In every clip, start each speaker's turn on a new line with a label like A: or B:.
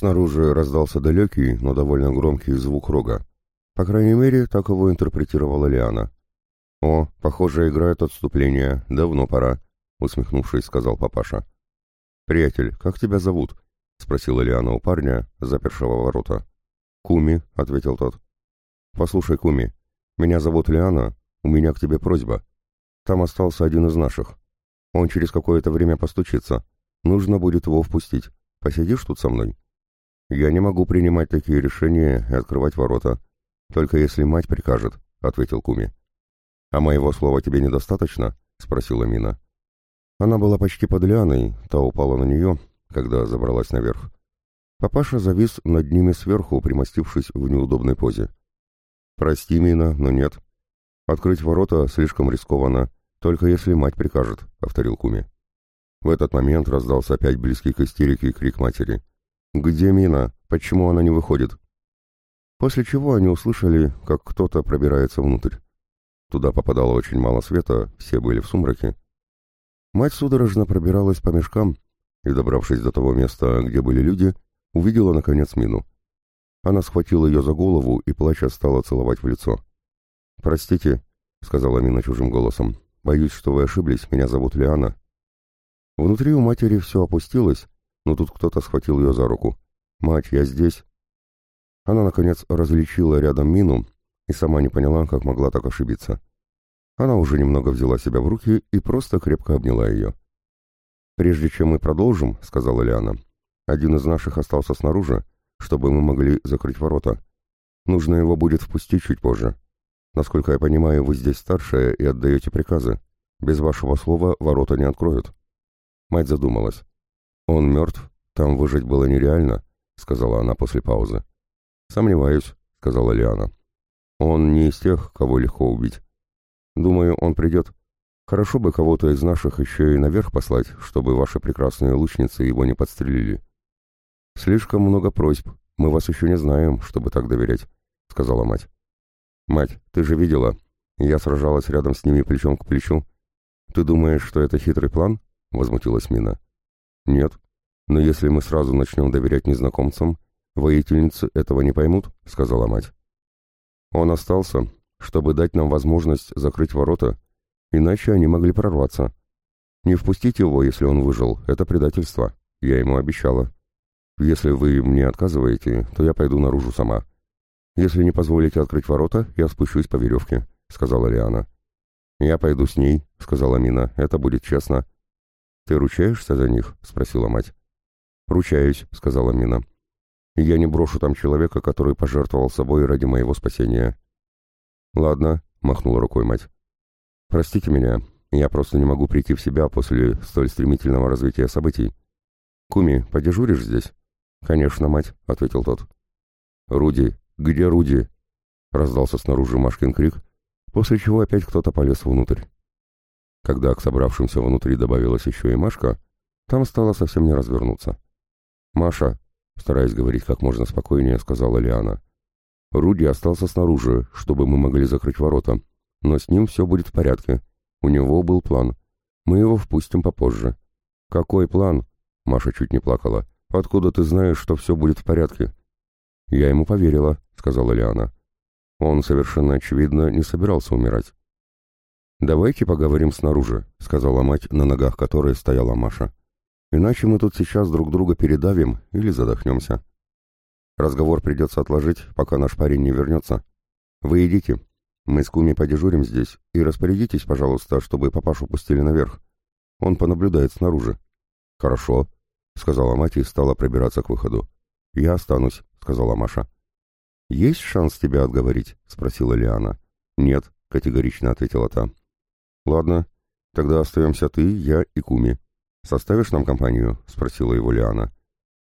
A: Снаружи раздался далекий, но довольно громкий звук рога. По крайней мере, так его интерпретировала Лиана. «О, похоже, играет отступление. Давно пора», — усмехнувшись, сказал папаша. «Приятель, как тебя зовут?» — спросила Лиана у парня, запершего ворота. «Куми», — ответил тот. «Послушай, Куми, меня зовут Лиана, у меня к тебе просьба. Там остался один из наших. Он через какое-то время постучится. Нужно будет его впустить. Посидишь тут со мной?» «Я не могу принимать такие решения и открывать ворота. Только если мать прикажет», — ответил Куми. «А моего слова тебе недостаточно?» — спросила Мина. Она была почти под лианой, та упала на нее, когда забралась наверх. Папаша завис над ними сверху, примостившись в неудобной позе. «Прости, Мина, но нет. Открыть ворота слишком рискованно, только если мать прикажет», — повторил Куми. В этот момент раздался опять близкий к истерике крик матери. «Где Мина? Почему она не выходит?» После чего они услышали, как кто-то пробирается внутрь. Туда попадало очень мало света, все были в сумраке. Мать судорожно пробиралась по мешкам и, добравшись до того места, где были люди, увидела, наконец, Мину. Она схватила ее за голову и, плача, стала целовать в лицо. «Простите», — сказала Мина чужим голосом, — «боюсь, что вы ошиблись, меня зовут Лиана». Внутри у матери все опустилось, но тут кто-то схватил ее за руку. «Мать, я здесь». Она, наконец, различила рядом Мину и сама не поняла, как могла так ошибиться. Она уже немного взяла себя в руки и просто крепко обняла ее. «Прежде чем мы продолжим», — сказала Лиана, — «один из наших остался снаружи, чтобы мы могли закрыть ворота. Нужно его будет впустить чуть позже. Насколько я понимаю, вы здесь старшая и отдаете приказы. Без вашего слова ворота не откроют». Мать задумалась. «Он мертв? Там выжить было нереально», — сказала она после паузы. «Сомневаюсь», — сказала Лиана. Он не из тех, кого легко убить. Думаю, он придет. Хорошо бы кого-то из наших еще и наверх послать, чтобы ваши прекрасные лучницы его не подстрелили. Слишком много просьб. Мы вас еще не знаем, чтобы так доверять, — сказала мать. Мать, ты же видела. Я сражалась рядом с ними плечом к плечу. Ты думаешь, что это хитрый план? — возмутилась Мина. Нет. Но если мы сразу начнем доверять незнакомцам, воительницы этого не поймут, — сказала мать. Он остался, чтобы дать нам возможность закрыть ворота, иначе они могли прорваться. Не впустить его, если он выжил, это предательство. Я ему обещала. Если вы мне отказываете, то я пойду наружу сама. Если не позволите открыть ворота, я спущусь по веревке», — сказала Лиана. «Я пойду с ней», — сказала Мина. «Это будет честно». «Ты ручаешься за них?» — спросила мать. «Ручаюсь», — сказала Мина. Я не брошу там человека, который пожертвовал собой ради моего спасения. Ладно, махнула рукой мать. Простите меня, я просто не могу прийти в себя после столь стремительного развития событий. Куми, подежуришь здесь? Конечно, мать, ответил тот. Руди, где Руди? Раздался снаружи Машкин крик, после чего опять кто-то полез внутрь. Когда к собравшимся внутри добавилась еще и Машка, там стало совсем не развернуться. «Маша, Стараясь говорить как можно спокойнее, сказала Лиана. Руди остался снаружи, чтобы мы могли закрыть ворота. Но с ним все будет в порядке. У него был план. Мы его впустим попозже. Какой план? Маша чуть не плакала. Откуда ты знаешь, что все будет в порядке? Я ему поверила, сказала Лиана. Он совершенно очевидно не собирался умирать. «Давайте поговорим снаружи», — сказала мать, на ногах которой стояла Маша. Иначе мы тут сейчас друг друга передавим или задохнемся. Разговор придется отложить, пока наш парень не вернется. Вы идите. Мы с Куми подежурим здесь и распорядитесь, пожалуйста, чтобы папашу пустили наверх. Он понаблюдает снаружи. Хорошо, сказала мать и стала пробираться к выходу. Я останусь, сказала Маша. Есть шанс тебя отговорить? спросила Лиана. Нет, категорично ответила та. Ладно, тогда остаемся ты, я и Куми. «Составишь нам компанию?» — спросила его Лиана.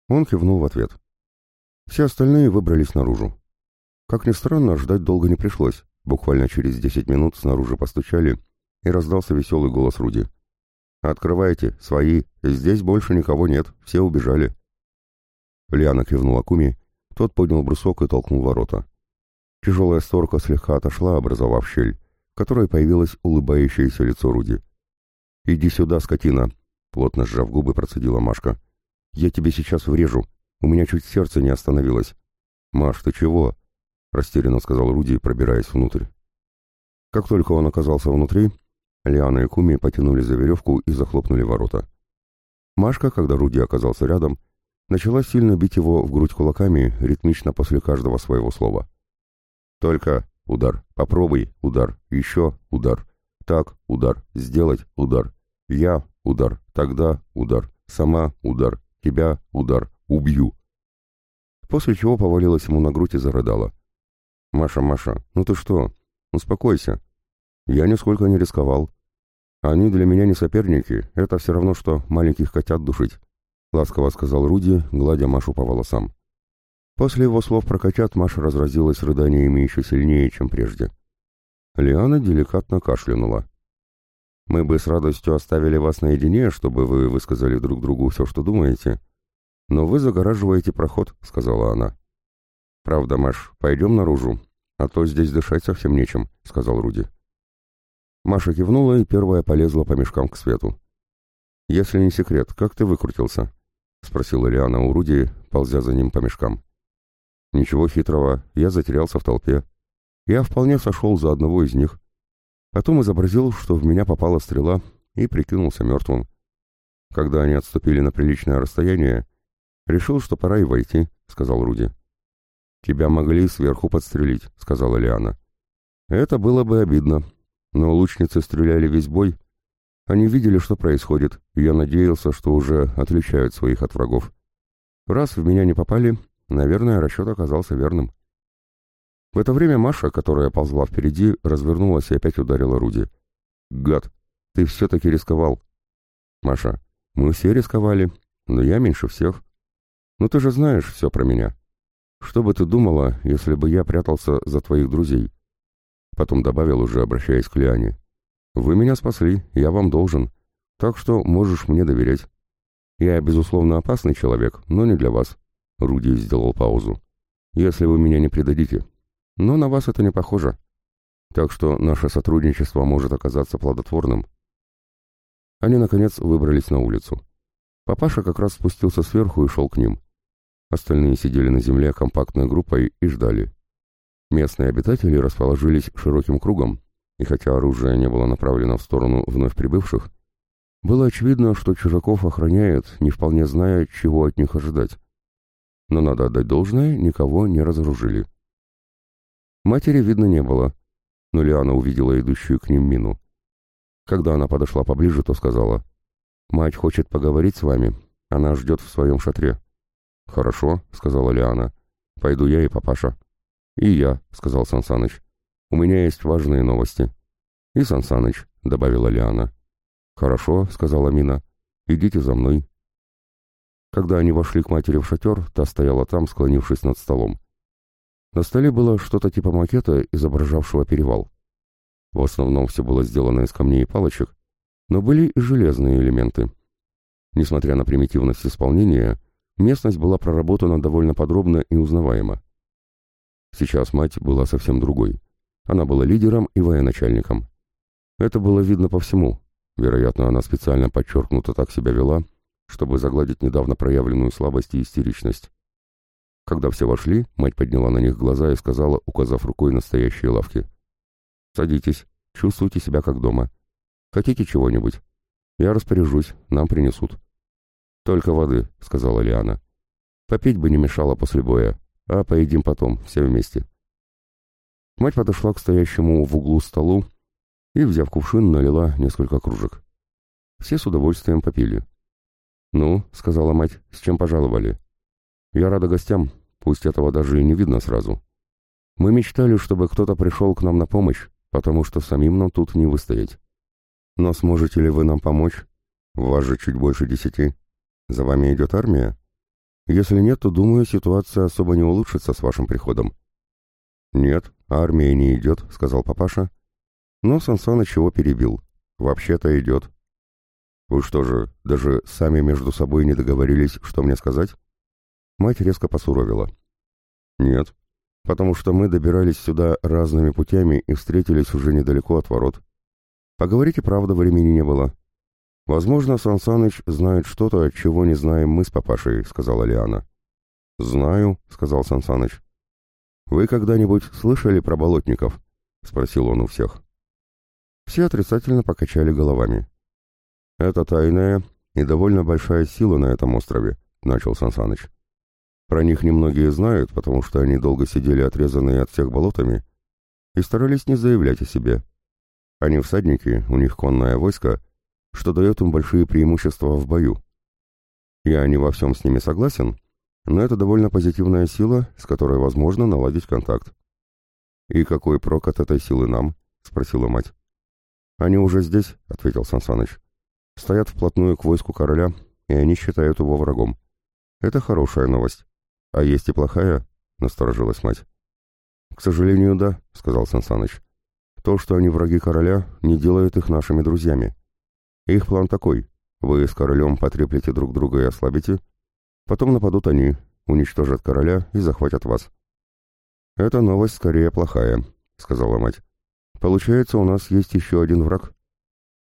A: Он кивнул в ответ. Все остальные выбрались наружу. Как ни странно, ждать долго не пришлось. Буквально через десять минут снаружи постучали, и раздался веселый голос Руди. «Открывайте, свои, здесь больше никого нет, все убежали». Лиана кивнула Куми, тот поднял брусок и толкнул ворота. Тяжелая створка слегка отошла, образовав щель, которой появилось улыбающееся лицо Руди. «Иди сюда, скотина!» Плотно сжав губы, процедила Машка. «Я тебе сейчас врежу. У меня чуть сердце не остановилось. «Маш, ты чего?» — растерянно сказал Руди, пробираясь внутрь. Как только он оказался внутри, Лиана и Куми потянули за веревку и захлопнули ворота. Машка, когда Руди оказался рядом, начала сильно бить его в грудь кулаками, ритмично после каждого своего слова. «Только удар, попробуй удар, еще удар, так удар, сделать удар, я удар, тогда удар, сама удар, тебя удар, убью». После чего повалилась ему на грудь и зарыдала. «Маша, Маша, ну ты что? Успокойся. Я нисколько не рисковал. Они для меня не соперники, это все равно, что маленьких котят душить», — ласково сказал Руди, гладя Машу по волосам. После его слов про котят Маша разразилась рыданиями еще сильнее, чем прежде. Лиана деликатно кашлянула. «Мы бы с радостью оставили вас наедине, чтобы вы высказали друг другу все, что думаете, «Но вы загораживаете проход», — сказала она. «Правда, Маш, пойдем наружу, а то здесь дышать совсем нечем», — сказал Руди. Маша кивнула и первая полезла по мешкам к свету. «Если не секрет, как ты выкрутился?» — спросила Лиана у Руди, ползя за ним по мешкам. «Ничего хитрого, я затерялся в толпе. Я вполне сошел за одного из них. Потом изобразил, что в меня попала стрела, и прикинулся мертвым. Когда они отступили на приличное расстояние, «Решил, что пора и войти», — сказал Руди. «Тебя могли сверху подстрелить», — сказала Лиана. «Это было бы обидно, но лучницы стреляли весь бой. Они видели, что происходит, и я надеялся, что уже отличают своих от врагов. Раз в меня не попали, наверное, расчет оказался верным». В это время Маша, которая ползла впереди, развернулась и опять ударила Руди. «Гад, ты все-таки рисковал». «Маша, мы все рисковали, но я меньше всех. «Ну ты же знаешь все про меня. Что бы ты думала, если бы я прятался за твоих друзей?» Потом добавил, уже обращаясь к Лиане. «Вы меня спасли, я вам должен, так что можешь мне доверять. Я, безусловно, опасный человек, но не для вас». Руди сделал паузу. «Если вы меня не предадите. Но на вас это не похоже. Так что наше сотрудничество может оказаться плодотворным». Они, наконец, выбрались на улицу. Папаша как раз спустился сверху и шел к ним. Остальные сидели на земле компактной группой и ждали. Местные обитатели расположились широким кругом, и хотя оружие не было направлено в сторону вновь прибывших, было очевидно, что чужаков охраняют, не вполне зная, чего от них ожидать. Но надо отдать должное, никого не разоружили. Матери видно не было, но Лиана увидела идущую к ним мину. Когда она подошла поближе, то сказала, «Мать хочет поговорить с вами, она ждет в своем шатре». «Хорошо», — сказала Лиана. «Пойду я и папаша». «И я», — сказал Сансаныч. «У меня есть важные новости». «И Сансаныч», — добавила Лиана. «Хорошо», — сказала Мина. «Идите за мной». Когда они вошли к матери в шатер, та стояла там, склонившись над столом. На столе было что-то типа макета, изображавшего перевал. В основном все было сделано из камней и палочек, но были и железные элементы. Несмотря на примитивность исполнения, Местность была проработана довольно подробно и узнаваемо. Сейчас мать была совсем другой. Она была лидером и военачальником. Это было видно по всему. Вероятно, она специально подчеркнуто так себя вела, чтобы загладить недавно проявленную слабость и истеричность. Когда все вошли, мать подняла на них глаза и сказала, указав рукой на стоящие лавки. «Садитесь, чувствуйте себя как дома. Хотите чего-нибудь? Я распоряжусь, нам принесут». «Только воды», — сказала Лиана. «Попить бы не мешало после боя, а поедим потом, все вместе». Мать подошла к стоящему в углу столу и, взяв кувшин, налила несколько кружек. Все с удовольствием попили. «Ну», — сказала мать, — «с чем пожаловали?» «Я рада гостям, пусть этого даже и не видно сразу. Мы мечтали, чтобы кто-то пришел к нам на помощь, потому что самим нам тут не выстоять. Но сможете ли вы нам помочь? Вас же чуть больше десяти». За вами идет армия? Если нет, то, думаю, ситуация особо не улучшится с вашим приходом. Нет, армия не идет, сказал папаша. Но Сансаныч его перебил. Вообще-то идет. Вы что же, даже сами между собой не договорились, что мне сказать? Мать резко посуровила. Нет, потому что мы добирались сюда разными путями и встретились уже недалеко от ворот. Поговорить и правда времени не было. «Возможно, Сан знает что-то, чего не знаем мы с папашей», — сказала Лиана. «Знаю», — сказал Сансаныч. «Вы когда-нибудь слышали про болотников?» — спросил он у всех. Все отрицательно покачали головами. «Это тайная и довольно большая сила на этом острове», — начал Сансаныч. «Про них немногие знают, потому что они долго сидели отрезанные от всех болотами и старались не заявлять о себе. Они всадники, у них конное войско, что дает им большие преимущества в бою. Я не во всем с ними согласен, но это довольно позитивная сила, с которой возможно наладить контакт. «И какой прок от этой силы нам?» — спросила мать. «Они уже здесь», — ответил Сансаныч. «Стоят вплотную к войску короля, и они считают его врагом. Это хорошая новость. А есть и плохая?» — насторожилась мать. «К сожалению, да», — сказал Сансаныч. «То, что они враги короля, не делает их нашими друзьями. Их план такой. Вы с королем потреплете друг друга и ослабите, Потом нападут они, уничтожат короля и захватят вас. «Это новость скорее плохая», — сказала мать. «Получается, у нас есть еще один враг.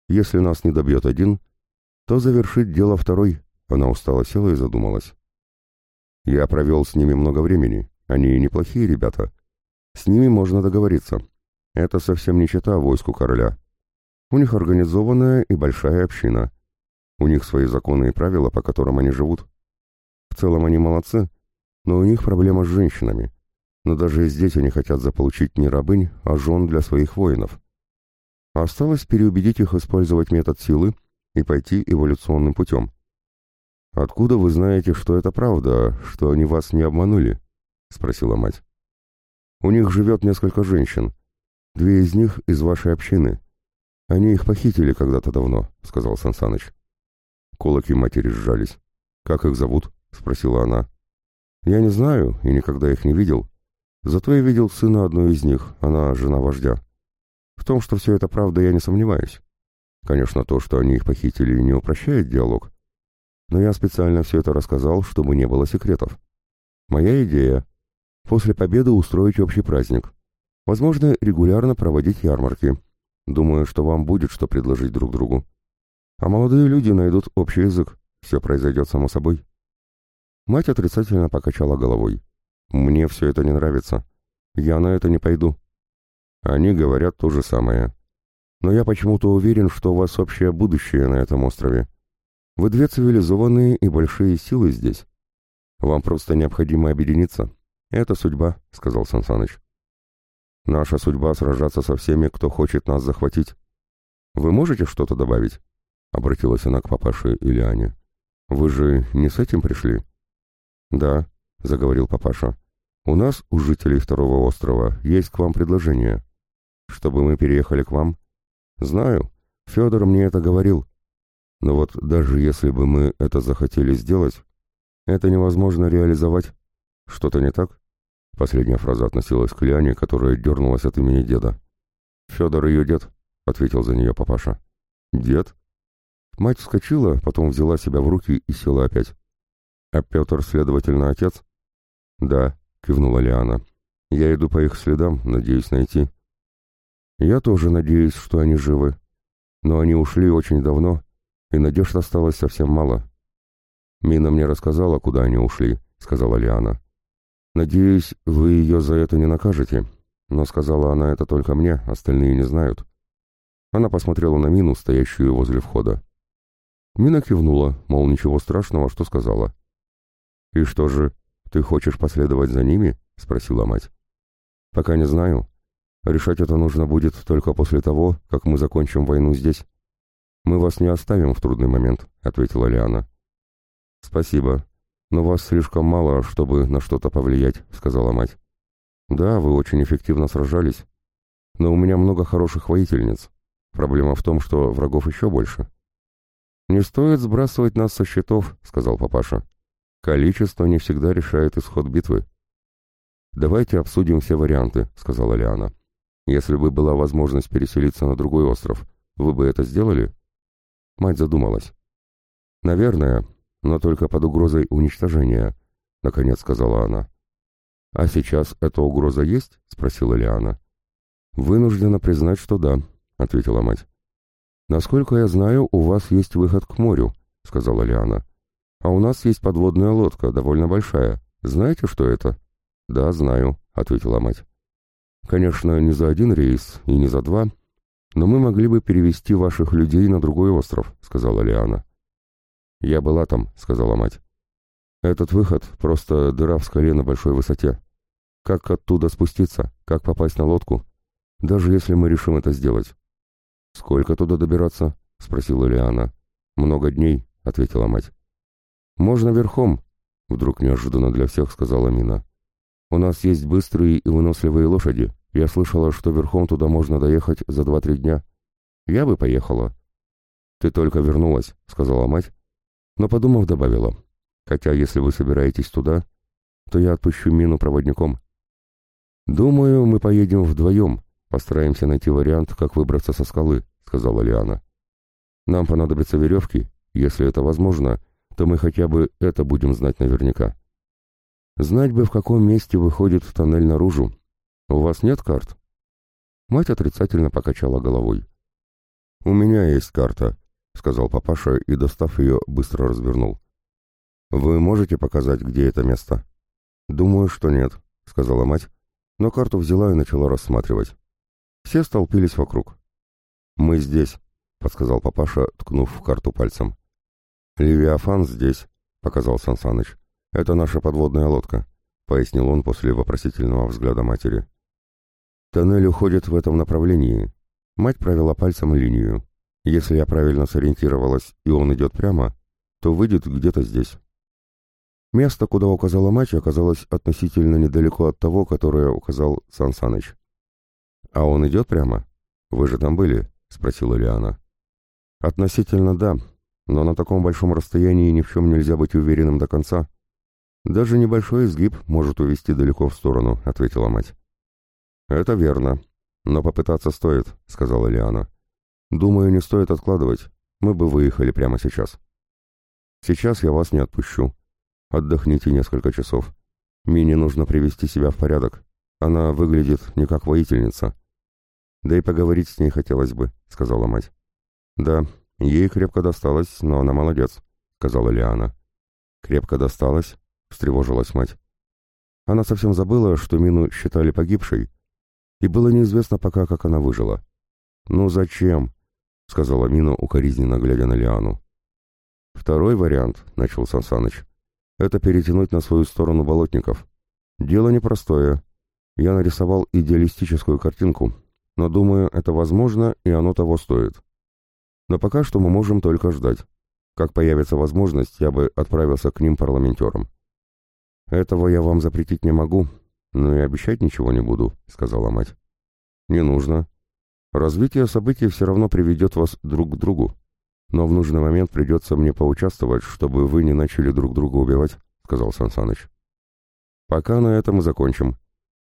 A: Если нас не добьет один, то завершит дело второй». Она устало села и задумалась. «Я провел с ними много времени. Они неплохие ребята. С ними можно договориться. Это совсем не чета войску короля. У них организованная и большая община. У них свои законы и правила, по которым они живут. В целом они молодцы, но у них проблема с женщинами. Но даже здесь они хотят заполучить не рабынь, а жен для своих воинов. Осталось переубедить их использовать метод силы и пойти эволюционным путем. «Откуда вы знаете, что это правда, что они вас не обманули?» — спросила мать. «У них живет несколько женщин. Две из них из вашей общины. Они их похитили когда-то давно», — сказал Сансаныч. Кулаки матери сжались. «Как их зовут?» — спросила она. «Я не знаю и никогда их не видел. Зато я видел сына одной из них, она жена вождя. В том, что все это правда, я не сомневаюсь. Конечно, то, что они их похитили, не упрощает диалог. Но я специально все это рассказал, чтобы не было секретов. Моя идея — после победы устроить общий праздник. Возможно, регулярно проводить ярмарки. Думаю, что вам будет что предложить друг другу. А молодые люди найдут общий язык. Все произойдет само собой. Мать отрицательно покачала головой. «Мне все это не нравится. Я на это не пойду». Они говорят то же самое. Но я почему-то уверен, что у вас общее будущее на этом острове. Вы две цивилизованные и большие силы здесь. Вам просто необходимо объединиться. Это судьба, — сказал Сансаныч. Наша судьба — сражаться со всеми, кто хочет нас захватить. Вы можете что-то добавить? — обратилась она к папаше Ильяне. Вы же не с этим пришли? «Да», — заговорил папаша, — «у нас, у жителей второго острова, есть к вам предложение. Чтобы мы переехали к вам?» «Знаю, Федор мне это говорил. Но вот даже если бы мы это захотели сделать, это невозможно реализовать. Что-то не так?» Последняя фраза относилась к Лиане, которая дернулась от имени деда. «Федор ее дед», — ответил за нее папаша. «Дед?» Мать вскочила, потом взяла себя в руки и села опять. «А Петр, следовательно, отец?» «Да», — кивнула Лиана. «Я иду по их следам, надеюсь найти». «Я тоже надеюсь, что они живы. Но они ушли очень давно, и надежд осталось совсем мало». «Мина мне рассказала, куда они ушли», — сказала Лиана. «Надеюсь, вы ее за это не накажете, но сказала она это только мне, остальные не знают». Она посмотрела на Мину, стоящую возле входа. Мина кивнула, мол, ничего страшного, что сказала. «И что же, ты хочешь последовать за ними?» — спросила мать. «Пока не знаю. Решать это нужно будет только после того, как мы закончим войну здесь. Мы вас не оставим в трудный момент», — ответила Лиана. «Спасибо, но вас слишком мало, чтобы на что-то повлиять», — сказала мать. «Да, вы очень эффективно сражались, но у меня много хороших воительниц. Проблема в том, что врагов еще больше». «Не стоит сбрасывать нас со счетов», — сказал папаша. Количество не всегда решает исход битвы. «Давайте обсудим все варианты», — сказала Лиана. «Если бы была возможность переселиться на другой остров, вы бы это сделали?» Мать задумалась. «Наверное, но только под угрозой уничтожения», — наконец сказала она. «А сейчас эта угроза есть?» — спросила Лиана. «Вынуждена признать, что да», — ответила мать. «Насколько я знаю, у вас есть выход к морю», — сказала Лиана. А у нас есть подводная лодка, довольно большая. Знаете, что это?» «Да, знаю», — ответила мать. «Конечно, не за один рейс и не за два, но мы могли бы перевести ваших людей на другой остров», — сказала Лиана. «Я была там», — сказала мать. «Этот выход — просто дыра в скале на большой высоте. Как оттуда спуститься? Как попасть на лодку? Даже если мы решим это сделать». «Сколько туда добираться?» — спросила Лиана. «Много дней», — ответила мать. «Можно верхом», — вдруг неожиданно для всех сказала Мина. «У нас есть быстрые и выносливые лошади. Я слышала, что верхом туда можно доехать за два-три дня. Я бы поехала». «Ты только вернулась», — сказала мать, но, подумав, добавила. «Хотя, если вы собираетесь туда, то я отпущу Мину проводником». «Думаю, мы поедем вдвоем, постараемся найти вариант, как выбраться со скалы», — сказала Лиана. «Нам понадобятся веревки, если это возможно, то мы хотя бы это будем знать наверняка. Знать бы, в каком месте выходит тоннель наружу. У вас нет карт?» Мать отрицательно покачала головой. «У меня есть карта», — сказал папаша и, достав ее, быстро развернул. «Вы можете показать, где это место?» «Думаю, что нет», — сказала мать, но карту взяла и начала рассматривать. Все столпились вокруг. «Мы здесь», — подсказал папаша, ткнув в карту пальцем. «Левиафан здесь», — показал Сансаныч. «Это наша подводная лодка», — пояснил он после вопросительного взгляда матери. «Тоннель уходит в этом направлении». Мать провела пальцем линию. «Если я правильно сориентировалась, и он идет прямо, то выйдет где-то здесь». Место, куда указала мать, оказалось относительно недалеко от того, которое указал Сан Саныч. «А он идет прямо? Вы же там были?» — спросила Лиана. «Относительно да, но на таком большом расстоянии ни в чем нельзя быть уверенным до конца. Даже небольшой изгиб может увести далеко в сторону, ответила мать. Это верно, но попытаться стоит, сказала Лиана. Думаю, не стоит откладывать. Мы бы выехали прямо сейчас. Сейчас я вас не отпущу. Отдохните несколько часов. Мине нужно привести себя в порядок. Она выглядит не как воительница. Да и поговорить с ней хотелось бы, сказала мать. Да, «Ей крепко досталось, но она молодец», — сказала Лиана. «Крепко досталось?» — встревожилась мать. Она совсем забыла, что Мину считали погибшей, и было неизвестно пока, как она выжила. «Ну зачем?» — сказала Мина, укоризненно глядя на Лиану. «Второй вариант», — начал Сансаныч, — «это перетянуть на свою сторону болотников. Дело непростое. Я нарисовал идеалистическую картинку, но думаю, это возможно, и оно того стоит. Но пока что мы можем только ждать. Как появится возможность, я бы отправился к ним парламентерам. Этого я вам запретить не могу, но и обещать ничего не буду, сказала мать. Не нужно. Развитие событий все равно приведет вас друг к другу. Но в нужный момент придется мне поучаствовать, чтобы вы не начали друг друга убивать, сказал Сансаныч. Пока на этом и закончим.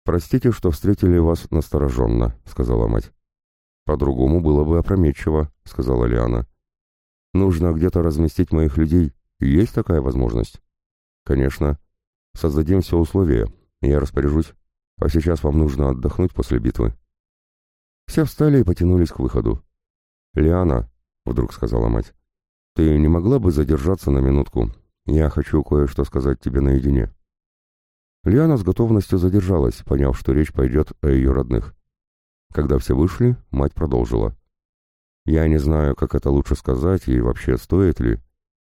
A: Простите, что встретили вас настороженно, сказала мать. «По-другому было бы опрометчиво», — сказала Лиана. «Нужно где-то разместить моих людей. Есть такая возможность?» «Конечно. Создадим все условия. Я распоряжусь. А сейчас вам нужно отдохнуть после битвы». Все встали и потянулись к выходу. «Лиана», — вдруг сказала мать, — «ты не могла бы задержаться на минутку? Я хочу кое-что сказать тебе наедине». Лиана с готовностью задержалась, поняв, что речь пойдет о ее родных. Когда все вышли, мать продолжила. «Я не знаю, как это лучше сказать и вообще стоит ли,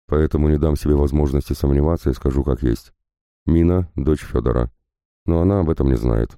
A: поэтому не дам себе возможности сомневаться и скажу как есть. Мина — дочь Федора, но она об этом не знает.